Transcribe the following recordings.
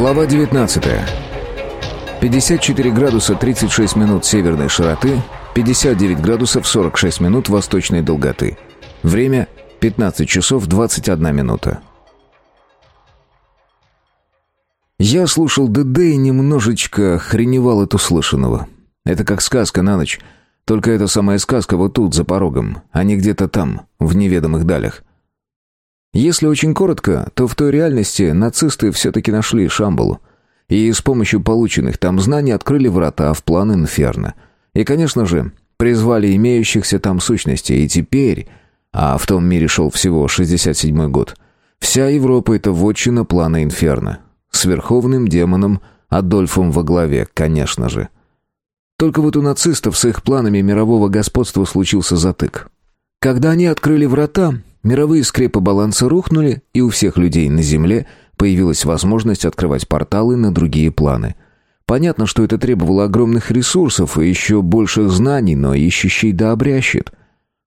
Глава 19. 54 градуса 36 минут северной широты, 59 градусов 46 минут восточной долготы. Время 15 часов 21 минута. Я слушал ДД и немножечко хреневал от услышанного. Это как сказка на ночь. Только эта самая сказка вот тут, за порогом, а не где-то там, в неведомых далях. Если очень коротко, то в той реальности нацисты все-таки нашли Шамбалу. И с помощью полученных там знаний открыли врата в план Инферно. И, конечно же, призвали имеющихся там сущностей. И теперь, а в том мире шел всего 67-й год, вся Европа — это вотчина плана Инферно. С верховным демоном Адольфом во главе, конечно же. Только вот у нацистов с их планами мирового господства случился затык. Когда они открыли врата, мировые скрепы баланса рухнули, и у всех людей на Земле появилась возможность открывать порталы на другие планы. Понятно, что это требовало огромных ресурсов и еще больших знаний, но ищущий да обрящет.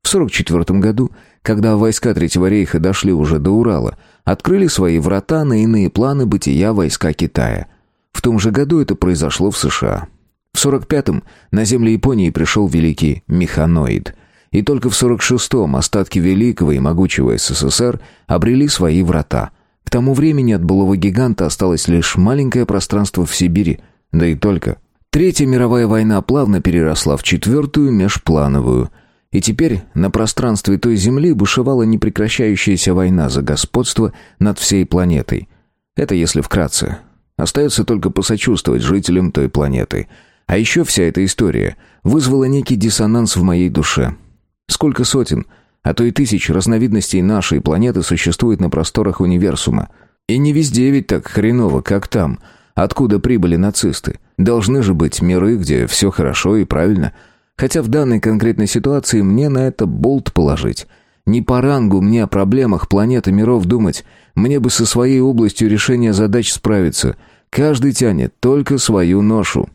В 44 году, когда войска Третьего рейха дошли уже до Урала, открыли свои врата на иные планы бытия войска Китая. В том же году это произошло в США. В 45-м на земли Японии пришел великий механоид. И только в 46-м остатки великого и могучего СССР обрели свои врата. К тому времени от былого гиганта осталось лишь маленькое пространство в Сибири, да и только. Третья мировая война плавно переросла в четвертую межплановую. И теперь на пространстве той земли бушевала непрекращающаяся война за господство над всей планетой. Это если вкратце. Остается только посочувствовать жителям той планеты – а еще вся эта история вызвала некий диссонанс в моей душе. Сколько сотен, а то и тысяч разновидностей нашей планеты существует на просторах универсума. И не везде ведь так хреново, как там, откуда прибыли нацисты. Должны же быть миры, где все хорошо и правильно. Хотя в данной конкретной ситуации мне на это болт положить. Не по рангу мне о проблемах планеты миров думать. Мне бы со своей областью решения задач справиться. Каждый тянет только свою ношу.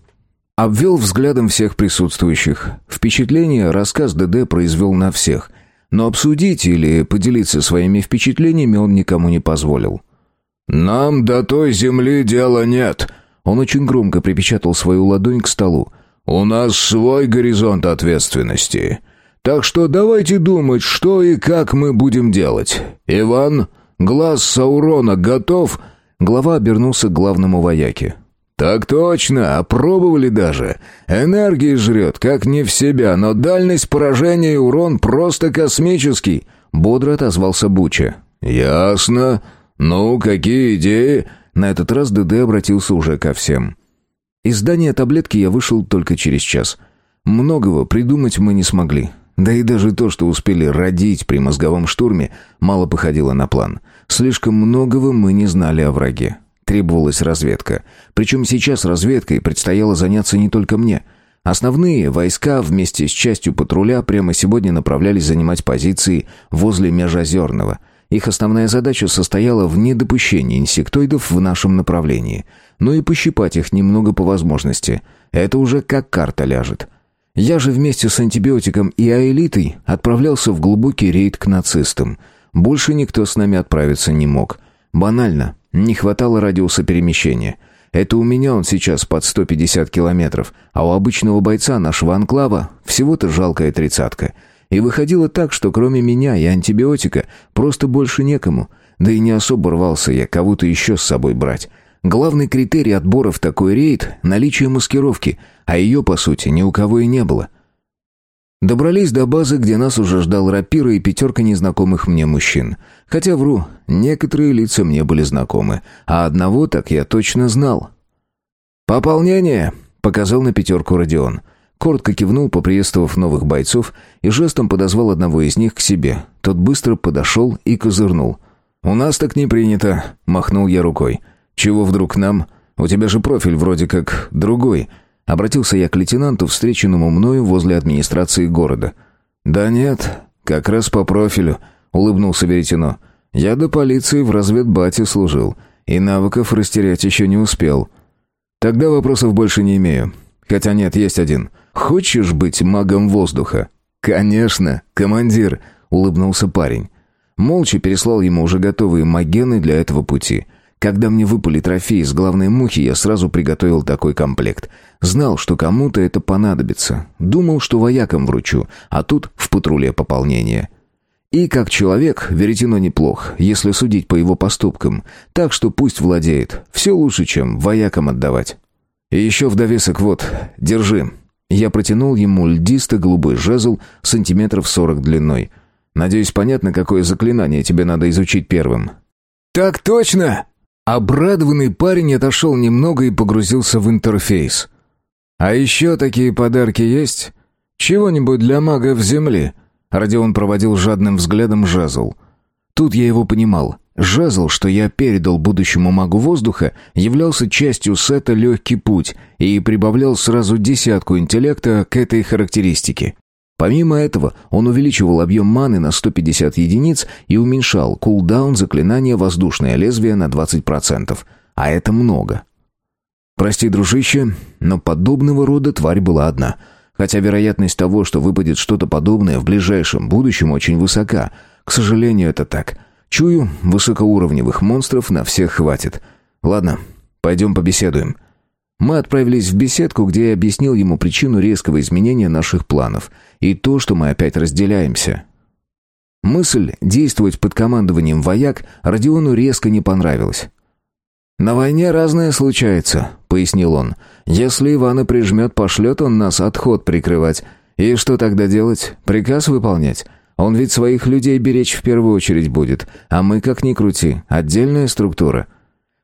Обвел взглядом всех присутствующих. Впечатление рассказ ДД произвел на всех. Но обсудить или поделиться своими впечатлениями он никому не позволил. «Нам до той земли дела нет», он очень громко припечатал свою ладонь к столу. «У нас свой горизонт ответственности. Так что давайте думать, что и как мы будем делать. Иван, глаз Саурона готов?» Глава обернулся к главному вояке. «Так точно, опробовали даже. Энергии жрет, как не в себя, но дальность поражения и урон просто космический», — бодро отозвался Буча. «Ясно. Ну, какие идеи?» На этот раз ДД обратился уже ко всем. Из здания таблетки я вышел только через час. Многого придумать мы не смогли. Да и даже то, что успели родить при мозговом штурме, мало походило на план. Слишком многого мы не знали о враге требовалась разведка. Причем сейчас разведкой предстояло заняться не только мне. Основные войска вместе с частью патруля прямо сегодня направлялись занимать позиции возле Межозерного. Их основная задача состояла в недопущении инсектоидов в нашем направлении. Ну и пощипать их немного по возможности. Это уже как карта ляжет. Я же вместе с антибиотиком и аэлитой отправлялся в глубокий рейд к нацистам. Больше никто с нами отправиться не мог. Банально, не хватало радиуса перемещения. Это у меня он сейчас под 150 километров, а у обычного бойца нашего анклава всего-то жалкая тридцатка. И выходило так, что кроме меня и антибиотика просто больше некому. Да и не особо рвался я кого-то еще с собой брать. Главный критерий отбора в такой рейд — наличие маскировки, а ее, по сути, ни у кого и не было — Добрались до базы, где нас уже ждал рапира и пятерка незнакомых мне мужчин. Хотя вру, некоторые лица мне были знакомы, а одного так я точно знал. «Пополнение!» — показал на пятерку Родион. Коротко кивнул, поприветствовав новых бойцов, и жестом подозвал одного из них к себе. Тот быстро подошел и козырнул. «У нас так не принято», — махнул я рукой. «Чего вдруг нам? У тебя же профиль вроде как другой». Обратился я к лейтенанту, встреченному мною возле администрации города. «Да нет, как раз по профилю», — улыбнулся Веретено. «Я до полиции в разведбате служил, и навыков растерять еще не успел». «Тогда вопросов больше не имею. Хотя нет, есть один. Хочешь быть магом воздуха?» «Конечно, командир», — улыбнулся парень. Молча переслал ему уже готовые магены для этого пути — Когда мне выпали трофеи с главной мухи, я сразу приготовил такой комплект. Знал, что кому-то это понадобится. Думал, что воякам вручу, а тут в патруле пополнение. И как человек, Веретено неплох, если судить по его поступкам. Так что пусть владеет. Все лучше, чем воякам отдавать. И еще в довесок вот, держи. Я протянул ему льдисто-голубой жезл сантиметров сорок длиной. Надеюсь, понятно, какое заклинание тебе надо изучить первым. «Так точно!» Обрадованный парень отошел немного и погрузился в интерфейс. «А еще такие подарки есть? Чего-нибудь для мага в земле?» Родион проводил жадным взглядом жезл. Тут я его понимал. Жезл, что я передал будущему магу воздуха, являлся частью сета «Легкий путь» и прибавлял сразу десятку интеллекта к этой характеристике. Помимо этого, он увеличивал объем маны на 150 единиц и уменьшал кулдаун заклинания «Воздушное лезвие» на 20%. А это много. Прости, дружище, но подобного рода тварь была одна. Хотя вероятность того, что выпадет что-то подобное в ближайшем будущем, очень высока. К сожалению, это так. Чую, высокоуровневых монстров на всех хватит. Ладно, пойдем побеседуем. Мы отправились в беседку, где я объяснил ему причину резкого изменения наших планов и то, что мы опять разделяемся. Мысль действовать под командованием вояк Родиону резко не понравилась. «На войне разное случается», — пояснил он. «Если Ивана прижмет, пошлет он нас отход прикрывать. И что тогда делать? Приказ выполнять? Он ведь своих людей беречь в первую очередь будет, а мы, как ни крути, отдельная структура».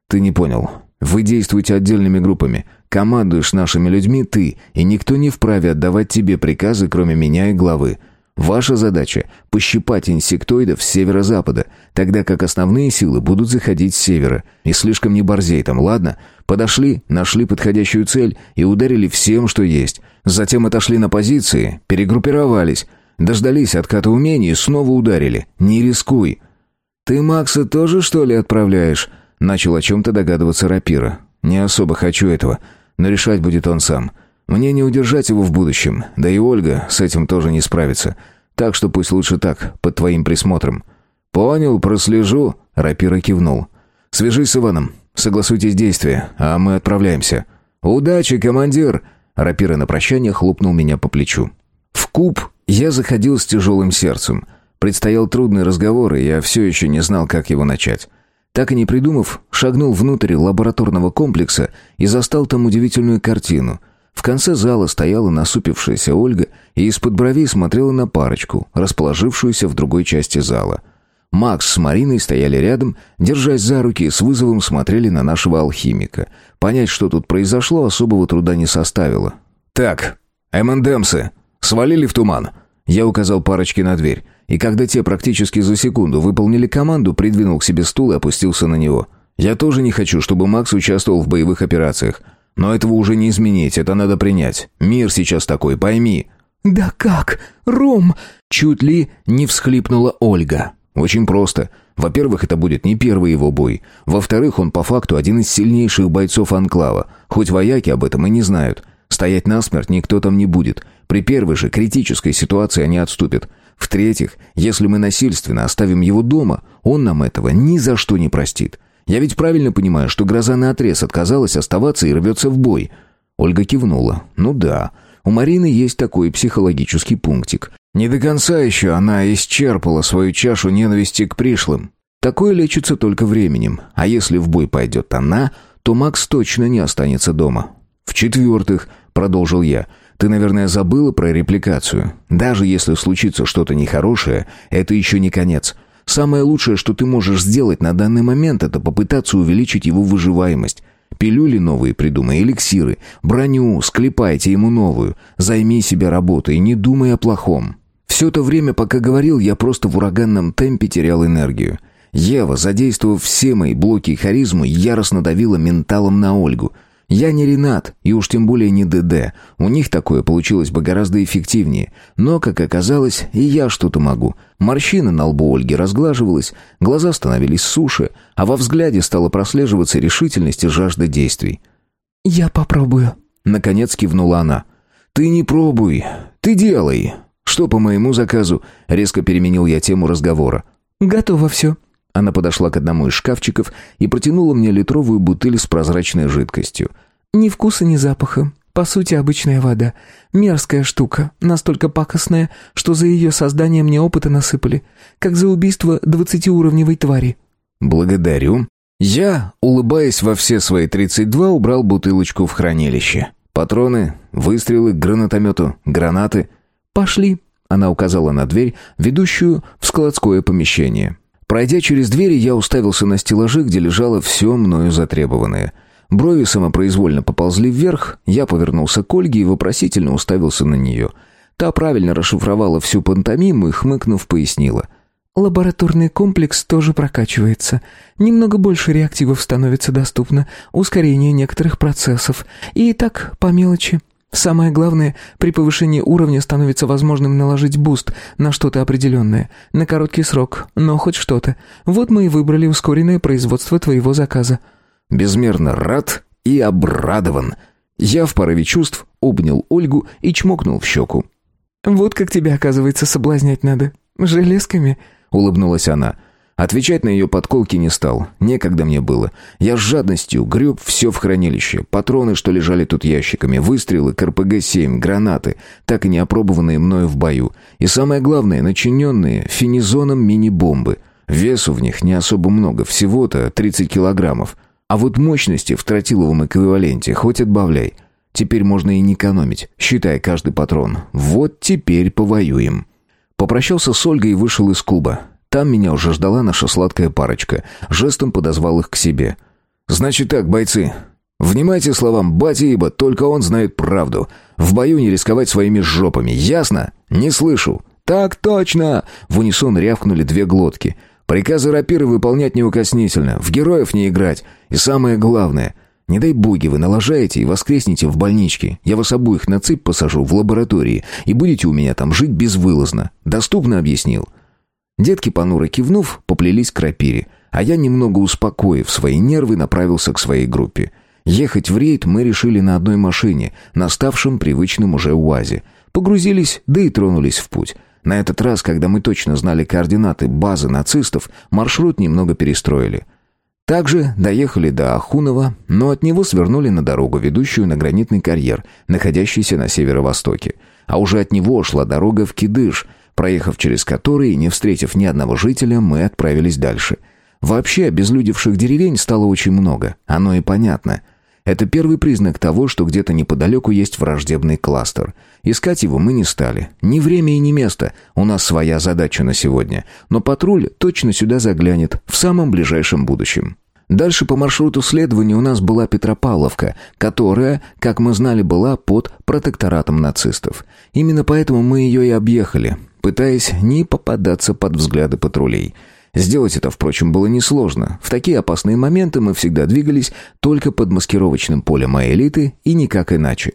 «Ты не понял. Вы действуете отдельными группами. Командуешь нашими людьми ты, и никто не вправе отдавать тебе приказы, кроме меня и главы. Ваша задача – пощипать инсектоидов с северо-запада, тогда как основные силы будут заходить с севера. И слишком не борзей там, ладно? Подошли, нашли подходящую цель и ударили всем, что есть. Затем отошли на позиции, перегруппировались, дождались отката умений и снова ударили. Не рискуй. «Ты Макса тоже, что ли, отправляешь?» Начал о чем-то догадываться Рапира. «Не особо хочу этого, но решать будет он сам. Мне не удержать его в будущем, да и Ольга с этим тоже не справится. Так что пусть лучше так, под твоим присмотром». «Понял, прослежу», — Рапира кивнул. «Свяжись с Иваном, согласуйтесь действия, а мы отправляемся». «Удачи, командир!» Рапира на прощание хлопнул меня по плечу. В куб я заходил с тяжелым сердцем. Предстоял трудный разговор, и я все еще не знал, как его начать. Так и не придумав, шагнул внутрь лабораторного комплекса и застал там удивительную картину. В конце зала стояла насупившаяся Ольга и из-под бровей смотрела на парочку, расположившуюся в другой части зала. Макс с Мариной стояли рядом, держась за руки, с вызовом смотрели на нашего алхимика. Понять, что тут произошло, особого труда не составило. «Так, МНДМсы, свалили в туман!» Я указал парочке на дверь и когда те практически за секунду выполнили команду, придвинул к себе стул и опустился на него. Я тоже не хочу, чтобы Макс участвовал в боевых операциях. Но этого уже не изменить, это надо принять. Мир сейчас такой, пойми». «Да как? Ром!» Чуть ли не всхлипнула Ольга. «Очень просто. Во-первых, это будет не первый его бой. Во-вторых, он по факту один из сильнейших бойцов Анклава, хоть вояки об этом и не знают. Стоять насмерть никто там не будет. При первой же критической ситуации они отступят. В-третьих, если мы насильственно оставим его дома, он нам этого ни за что не простит. Я ведь правильно понимаю, что гроза наотрез отказалась оставаться и рвется в бой?» Ольга кивнула. «Ну да, у Марины есть такой психологический пунктик. Не до конца еще она исчерпала свою чашу ненависти к пришлым. Такое лечится только временем. А если в бой пойдет она, то Макс точно не останется дома. В-четвертых, продолжил я, — ты, наверное, забыла про репликацию. Даже если случится что-то нехорошее, это еще не конец. Самое лучшее, что ты можешь сделать на данный момент, это попытаться увеличить его выживаемость. Пилюли новые придумай, эликсиры, броню, склепайте ему новую. Займи себя работой, не думай о плохом. Все то время, пока говорил, я просто в ураганном темпе терял энергию. Ева, задействовав все мои блоки и харизму, яростно давила менталом на Ольгу — я не Ренат, и уж тем более не ДД. У них такое получилось бы гораздо эффективнее. Но, как оказалось, и я что-то могу. Морщина на лбу Ольги разглаживалась, глаза становились суше, а во взгляде стала прослеживаться решительность и жажда действий. «Я попробую», — наконец кивнула она. «Ты не пробуй, ты делай. Что по моему заказу?» Резко переменил я тему разговора. «Готово все». Она подошла к одному из шкафчиков и протянула мне литровую бутыль с прозрачной жидкостью. «Ни вкуса, ни запаха. По сути, обычная вода. Мерзкая штука, настолько пакостная, что за ее создание мне опыта насыпали, как за убийство двадцатиуровневой твари». «Благодарю». Я, улыбаясь во все свои тридцать два, убрал бутылочку в хранилище. Патроны, выстрелы к гранатомету, гранаты. «Пошли», — она указала на дверь, ведущую в складское помещение. Пройдя через двери, я уставился на стеллажи, где лежало все мною затребованное. Брови самопроизвольно поползли вверх, я повернулся к Ольге и вопросительно уставился на нее. Та правильно расшифровала всю пантомиму и, хмыкнув, пояснила. «Лабораторный комплекс тоже прокачивается. Немного больше реактивов становится доступно, ускорение некоторых процессов. И так, по мелочи». Самое главное, при повышении уровня становится возможным наложить boost на что-то определенное, на короткий срок, но хоть что-то. Вот мы и выбрали ускоренное производство твоего заказа». Безмерно рад и обрадован. Я в порыве чувств обнял Ольгу и чмокнул в щеку. «Вот как тебя, оказывается, соблазнять надо. Железками», — улыбнулась она. Отвечать на ее подколки не стал. Некогда мне было. Я с жадностью греб все в хранилище. Патроны, что лежали тут ящиками, выстрелы, КРПГ-7, гранаты, так и не опробованные мною в бою. И самое главное, начиненные фенизоном мини-бомбы. Весу в них не особо много, всего-то 30 килограммов. А вот мощности в тротиловом эквиваленте хоть отбавляй. Теперь можно и не экономить, считая каждый патрон. Вот теперь повоюем. Попрощался с Ольгой и вышел из клуба. Там меня уже ждала наша сладкая парочка. Жестом подозвал их к себе. «Значит так, бойцы. Внимайте словам бати, ибо только он знает правду. В бою не рисковать своими жопами. Ясно? Не слышу». «Так точно!» В унисон рявкнули две глотки. «Приказы рапиры выполнять неукоснительно, в героев не играть. И самое главное, не дай боги вы налажаете и воскреснете в больничке. Я вас обоих на цепь посажу в лаборатории, и будете у меня там жить безвылазно. Доступно объяснил?» Детки, понуро кивнув, поплелись к рапире, а я, немного успокоив свои нервы, направился к своей группе. Ехать в рейд мы решили на одной машине, на ставшем привычном уже УАЗе. Погрузились, да и тронулись в путь. На этот раз, когда мы точно знали координаты базы нацистов, маршрут немного перестроили. Также доехали до Ахунова, но от него свернули на дорогу, ведущую на гранитный карьер, находящийся на северо-востоке. А уже от него шла дорога в Кидыш – проехав через который и не встретив ни одного жителя, мы отправились дальше. Вообще, обезлюдевших деревень стало очень много, оно и понятно. Это первый признак того, что где-то неподалеку есть враждебный кластер. Искать его мы не стали. Ни время и ни место. У нас своя задача на сегодня. Но патруль точно сюда заглянет в самом ближайшем будущем. Дальше по маршруту следования у нас была Петропавловка, которая, как мы знали, была под протекторатом нацистов. Именно поэтому мы ее и объехали пытаясь не попадаться под взгляды патрулей. Сделать это, впрочем, было несложно. В такие опасные моменты мы всегда двигались только под маскировочным полем моей элиты и никак иначе.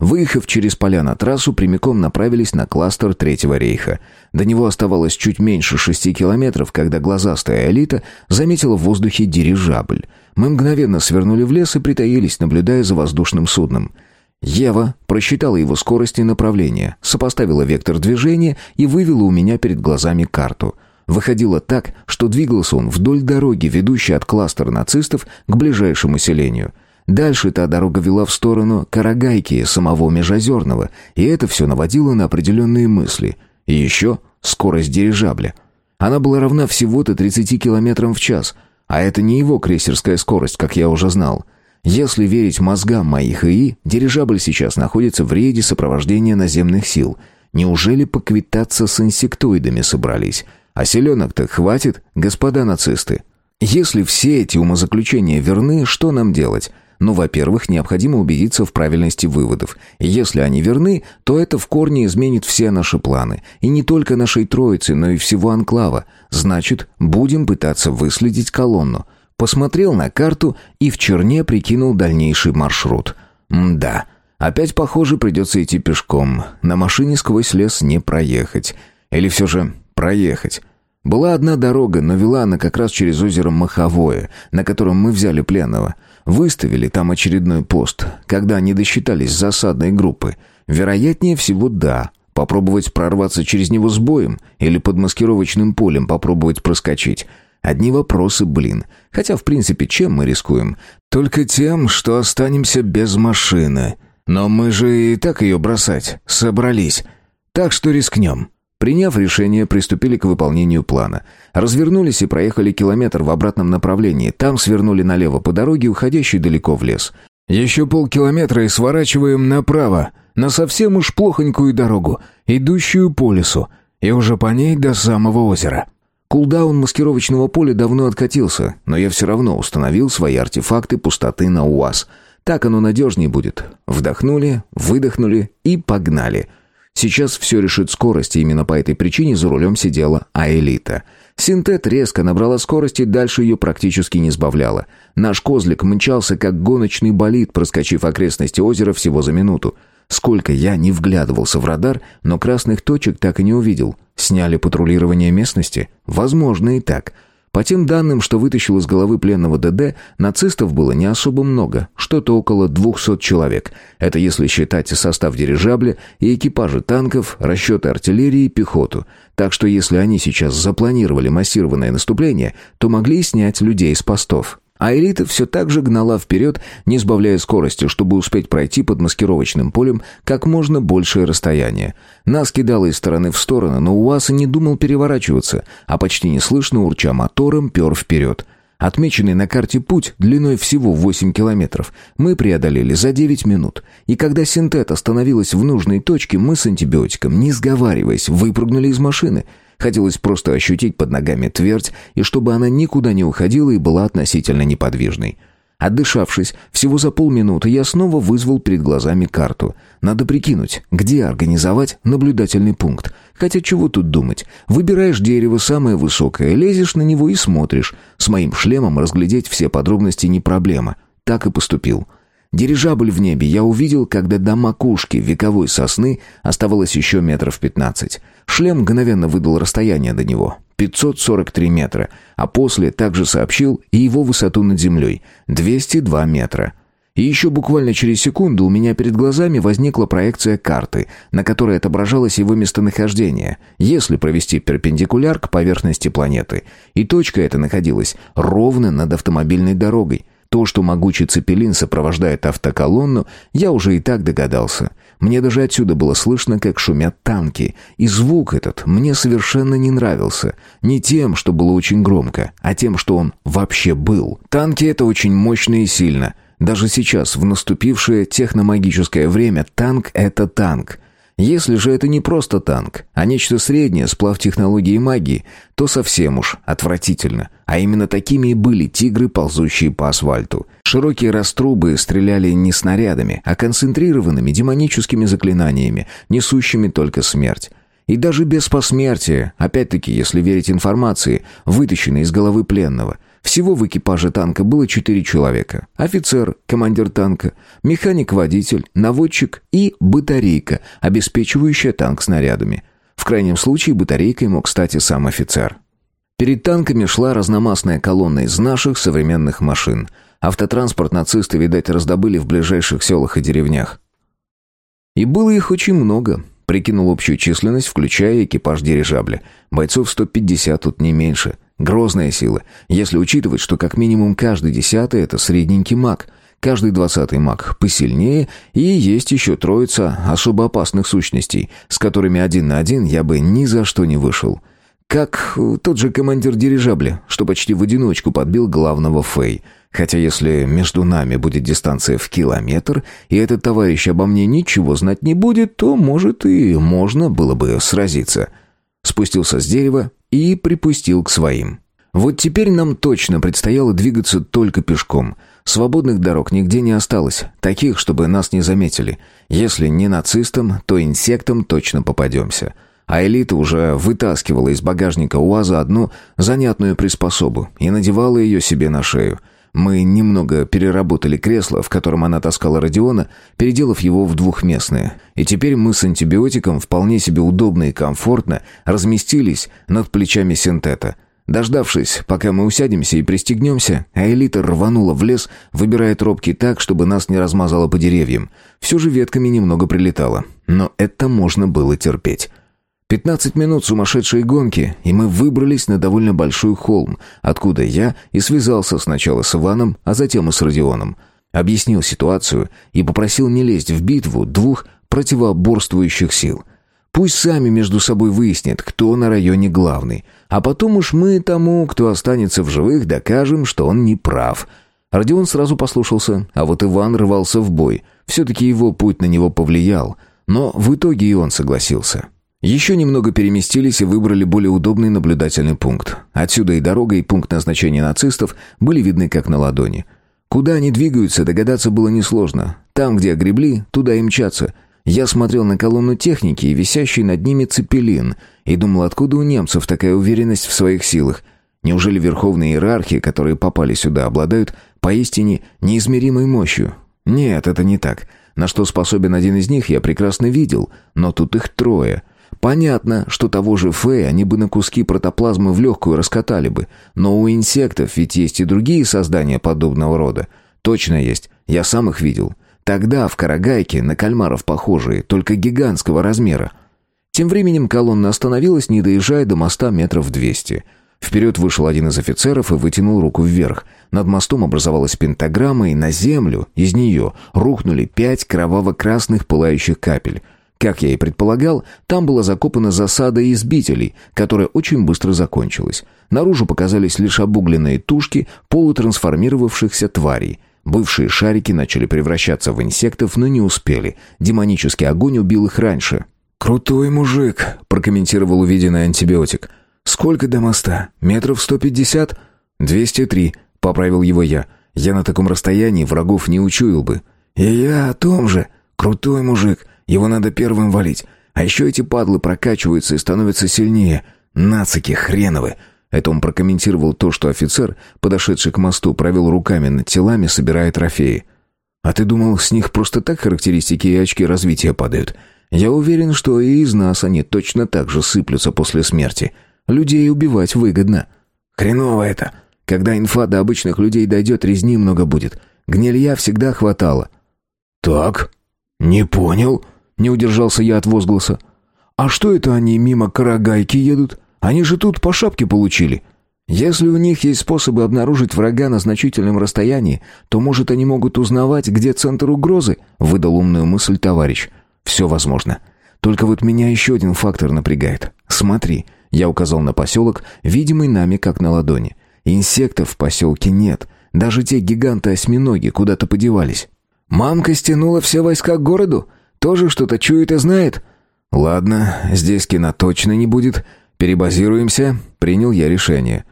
Выехав через поля на трассу, прямиком направились на кластер Третьего рейха. До него оставалось чуть меньше шести километров, когда глазастая элита заметила в воздухе дирижабль. Мы мгновенно свернули в лес и притаились, наблюдая за воздушным судном — Ева просчитала его скорость и направление, сопоставила вектор движения и вывела у меня перед глазами карту. Выходило так, что двигался он вдоль дороги, ведущей от кластера нацистов к ближайшему селению. Дальше та дорога вела в сторону Карагайки, самого Межозерного, и это все наводило на определенные мысли. И еще скорость дирижабля. Она была равна всего-то 30 километрам в час, а это не его крейсерская скорость, как я уже знал — если верить мозгам моих ИИ, дирижабль сейчас находится в рейде сопровождения наземных сил. Неужели поквитаться с инсектоидами собрались? А селенок-то хватит, господа нацисты? Если все эти умозаключения верны, что нам делать? Ну, во-первых, необходимо убедиться в правильности выводов. Если они верны, то это в корне изменит все наши планы. И не только нашей троицы, но и всего анклава. Значит, будем пытаться выследить колонну. Посмотрел на карту и в черне прикинул дальнейший маршрут. Мда, опять, похоже, придется идти пешком. На машине сквозь лес не проехать. Или все же проехать. Была одна дорога, но вела она как раз через озеро Маховое, на котором мы взяли пленного. Выставили там очередной пост, когда они досчитались засадной группы. Вероятнее всего, да. Попробовать прорваться через него с боем или под маскировочным полем попробовать проскочить. Одни вопросы, блин. Хотя, в принципе, чем мы рискуем? Только тем, что останемся без машины. Но мы же и так ее бросать собрались. Так что рискнем. Приняв решение, приступили к выполнению плана. Развернулись и проехали километр в обратном направлении. Там свернули налево по дороге, уходящей далеко в лес. Еще полкилометра и сворачиваем направо, на совсем уж плохонькую дорогу, идущую по лесу, и уже по ней до самого озера. Кулдаун маскировочного поля давно откатился, но я все равно установил свои артефакты пустоты на УАЗ. Так оно надежнее будет. Вдохнули, выдохнули и погнали. Сейчас все решит скорость, и именно по этой причине за рулем сидела Аэлита — Синтет резко набрала скорость и дальше ее практически не сбавляла. Наш козлик мчался, как гоночный болид, проскочив окрестности озера всего за минуту. Сколько я не вглядывался в радар, но красных точек так и не увидел. Сняли патрулирование местности? Возможно и так. По тем данным, что вытащил из головы пленного ДД, нацистов было не особо много, что-то около 200 человек. Это если считать состав дирижабля и экипажи танков, расчеты артиллерии и пехоту. Так что если они сейчас запланировали массированное наступление, то могли снять людей с постов. А элита все так же гнала вперед, не сбавляя скорости, чтобы успеть пройти под маскировочным полем как можно большее расстояние. Нас кидало из стороны в сторону, но УАЗ не думал переворачиваться, а почти неслышно урча мотором пер вперед. Отмеченный на карте путь длиной всего 8 километров мы преодолели за 9 минут. И когда синтет остановилась в нужной точке, мы с антибиотиком, не сговариваясь, выпрыгнули из машины — Хотелось просто ощутить под ногами твердь, и чтобы она никуда не уходила и была относительно неподвижной. Отдышавшись, всего за полминуты я снова вызвал перед глазами карту. Надо прикинуть, где организовать наблюдательный пункт. Хотя чего тут думать? Выбираешь дерево самое высокое, лезешь на него и смотришь. С моим шлемом разглядеть все подробности не проблема. Так и поступил. Дирижабль в небе я увидел, когда до макушки вековой сосны оставалось еще метров пятнадцать. Шлем мгновенно выдал расстояние до него — 543 метра, а после также сообщил и его высоту над землей — 202 метра. И еще буквально через секунду у меня перед глазами возникла проекция карты, на которой отображалось его местонахождение, если провести перпендикуляр к поверхности планеты. И точка эта находилась ровно над автомобильной дорогой — то, что могучий цепелин сопровождает автоколонну, я уже и так догадался. Мне даже отсюда было слышно, как шумят танки, и звук этот мне совершенно не нравился. Не тем, что было очень громко, а тем, что он вообще был. Танки — это очень мощно и сильно. Даже сейчас, в наступившее техномагическое время, танк — это танк. Если же это не просто танк, а нечто среднее, сплав технологии и магии, то совсем уж отвратительно. А именно такими и были тигры, ползущие по асфальту. Широкие раструбы стреляли не снарядами, а концентрированными демоническими заклинаниями, несущими только смерть. И даже без посмертия, опять-таки, если верить информации, вытащенной из головы пленного, всего в экипаже танка было четыре человека. Офицер, командир танка, механик-водитель, наводчик и батарейка, обеспечивающая танк снарядами. В крайнем случае батарейкой мог стать и сам офицер. Перед танками шла разномастная колонна из наших современных машин. Автотранспорт нацисты, видать, раздобыли в ближайших селах и деревнях. И было их очень много. Прикинул общую численность, включая экипаж дирижабля. Бойцов 150 тут не меньше – Грозная сила, если учитывать, что как минимум каждый десятый — это средненький маг, каждый двадцатый маг посильнее, и есть еще троица особо опасных сущностей, с которыми один на один я бы ни за что не вышел. Как тот же командир дирижабля, что почти в одиночку подбил главного Фэй. Хотя если между нами будет дистанция в километр, и этот товарищ обо мне ничего знать не будет, то, может, и можно было бы сразиться. Спустился с дерева и припустил к своим. Вот теперь нам точно предстояло двигаться только пешком. Свободных дорог нигде не осталось, таких, чтобы нас не заметили. Если не нацистам, то инсектам точно попадемся. А элита уже вытаскивала из багажника УАЗа одну занятную приспособу и надевала ее себе на шею – мы немного переработали кресло, в котором она таскала Родиона, переделав его в двухместное. И теперь мы с антибиотиком вполне себе удобно и комфортно разместились над плечами синтета. Дождавшись, пока мы усядемся и пристегнемся, Аэлита рванула в лес, выбирая тропки так, чтобы нас не размазало по деревьям. Все же ветками немного прилетало. Но это можно было терпеть. Пятнадцать минут сумасшедшей гонки, и мы выбрались на довольно большой холм, откуда я и связался сначала с Иваном, а затем и с Родионом. Объяснил ситуацию и попросил не лезть в битву двух противоборствующих сил. Пусть сами между собой выяснят, кто на районе главный, а потом уж мы тому, кто останется в живых, докажем, что он не прав. Родион сразу послушался, а вот Иван рвался в бой. Все-таки его путь на него повлиял, но в итоге и он согласился. Еще немного переместились и выбрали более удобный наблюдательный пункт. Отсюда и дорога, и пункт назначения нацистов были видны как на ладони. Куда они двигаются, догадаться было несложно. Там, где огребли, туда и мчаться. Я смотрел на колонну техники и висящий над ними цепелин и думал, откуда у немцев такая уверенность в своих силах. Неужели верховные иерархи, которые попали сюда, обладают поистине неизмеримой мощью? Нет, это не так. На что способен один из них, я прекрасно видел, но тут их трое — Понятно, что того же Фея они бы на куски протоплазмы в легкую раскатали бы, но у инсектов ведь есть и другие создания подобного рода. Точно есть, я сам их видел. Тогда в Карагайке на кальмаров похожие, только гигантского размера. Тем временем колонна остановилась, не доезжая до моста метров двести. Вперед вышел один из офицеров и вытянул руку вверх. Над мостом образовалась пентаграмма, и на землю из нее рухнули пять кроваво-красных пылающих капель — как я и предполагал, там была закопана засада избителей, которая очень быстро закончилась. Наружу показались лишь обугленные тушки полутрансформировавшихся тварей. Бывшие шарики начали превращаться в инсектов, но не успели. Демонический огонь убил их раньше. «Крутой мужик», — прокомментировал увиденный антибиотик. «Сколько до моста? Метров сто пятьдесят?» «Двести три», — поправил его я. «Я на таком расстоянии врагов не учуял бы». «И я о том же. Крутой мужик. Его надо первым валить. А еще эти падлы прокачиваются и становятся сильнее. Нацики хреновы. Это он прокомментировал то, что офицер, подошедший к мосту, провел руками над телами, собирая трофеи. «А ты думал, с них просто так характеристики и очки развития падают? Я уверен, что и из нас они точно так же сыплются после смерти. Людей убивать выгодно». «Хреново это. Когда инфа до обычных людей дойдет, резни много будет. Гнилья всегда хватало». «Так? Не понял?» Не удержался я от возгласа. «А что это они мимо Карагайки едут? Они же тут по шапке получили». Если у них есть способы обнаружить врага на значительном расстоянии, то, может, они могут узнавать, где центр угрозы?» — выдал умную мысль товарищ. «Все возможно. Только вот меня еще один фактор напрягает. Смотри». Я указал на поселок, видимый нами как на ладони. Инсектов в поселке нет. Даже те гиганты-осьминоги куда-то подевались. «Мамка стянула все войска к городу?» Тоже что-то чует и знает?» «Ладно, здесь кино точно не будет. Перебазируемся», — принял я решение.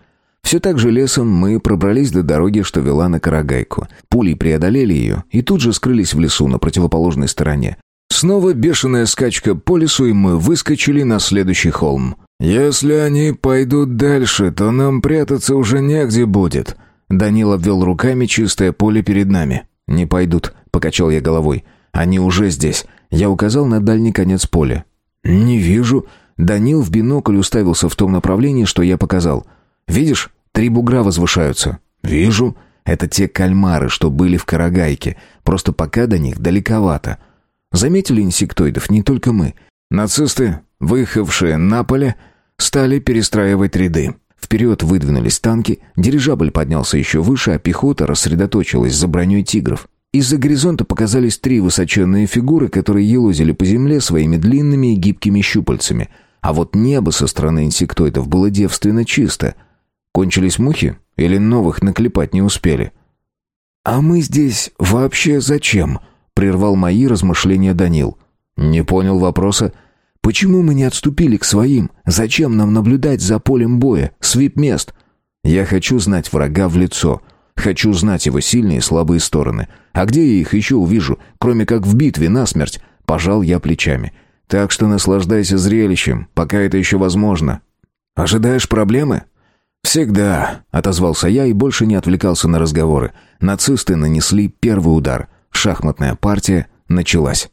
Все так же лесом мы пробрались до дороги, что вела на Карагайку. Пули преодолели ее и тут же скрылись в лесу на противоположной стороне. Снова бешеная скачка по лесу, и мы выскочили на следующий холм. «Если они пойдут дальше, то нам прятаться уже негде будет». Данил обвел руками чистое поле перед нами. «Не пойдут», — покачал я головой. «Они уже здесь. Я указал на дальний конец поля. «Не вижу». Данил в бинокль уставился в том направлении, что я показал. «Видишь, три бугра возвышаются». «Вижу. Это те кальмары, что были в Карагайке. Просто пока до них далековато». Заметили инсектоидов не только мы. Нацисты, выехавшие на поле, стали перестраивать ряды. Вперед выдвинулись танки, дирижабль поднялся еще выше, а пехота рассредоточилась за броней тигров. Из-за горизонта показались три высоченные фигуры, которые елозили по земле своими длинными и гибкими щупальцами. А вот небо со стороны инсектоидов было девственно чисто. Кончились мухи? Или новых наклепать не успели? «А мы здесь вообще зачем?» — прервал мои размышления Данил. «Не понял вопроса». «Почему мы не отступили к своим? Зачем нам наблюдать за полем боя, свип мест?» «Я хочу знать врага в лицо». Хочу знать его сильные и слабые стороны. А где я их еще увижу, кроме как в битве насмерть? Пожал я плечами. Так что наслаждайся зрелищем, пока это еще возможно. Ожидаешь проблемы? Всегда, отозвался я и больше не отвлекался на разговоры. Нацисты нанесли первый удар. Шахматная партия началась.